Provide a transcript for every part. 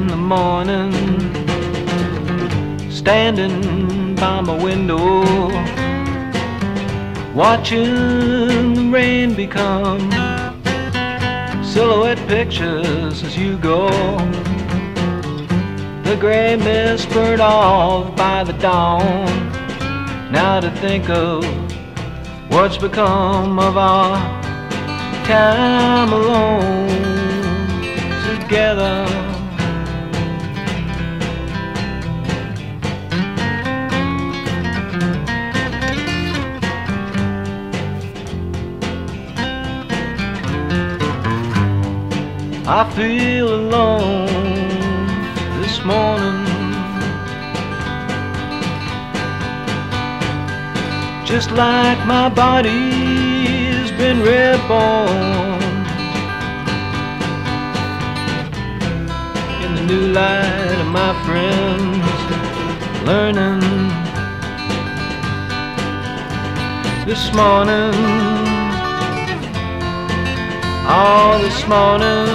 in the morning, standing by my window, watching the rain become silhouette pictures as you go. The gray mist burned off by the dawn. Now to think of what's become of our time alone together. I feel alone this morning. Just like my body's been reborn in the new light of my friends, learning this morning. Oh, this morning.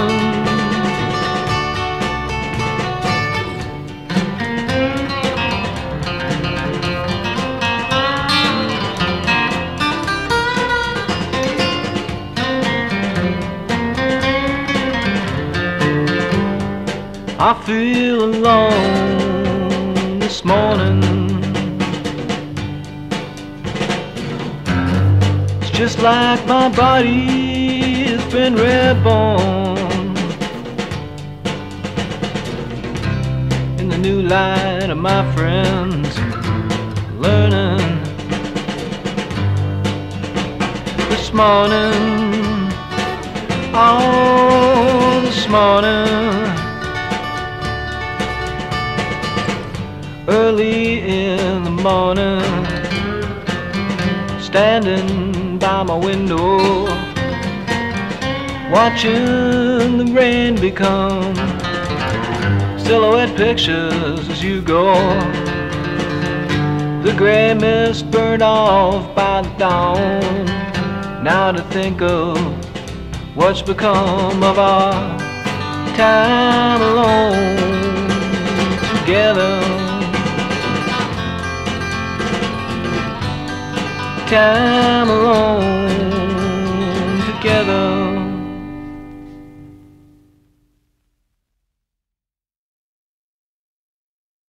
I feel alone this morning. It's just like my body been reborn in the new light of my friends, learning this morning. Oh, this morning. early in the morning, standing by my window, watching the rain become silhouette pictures as you go. The gray mist burned off by the dawn. Now to think of what's become of our time alone together. time alone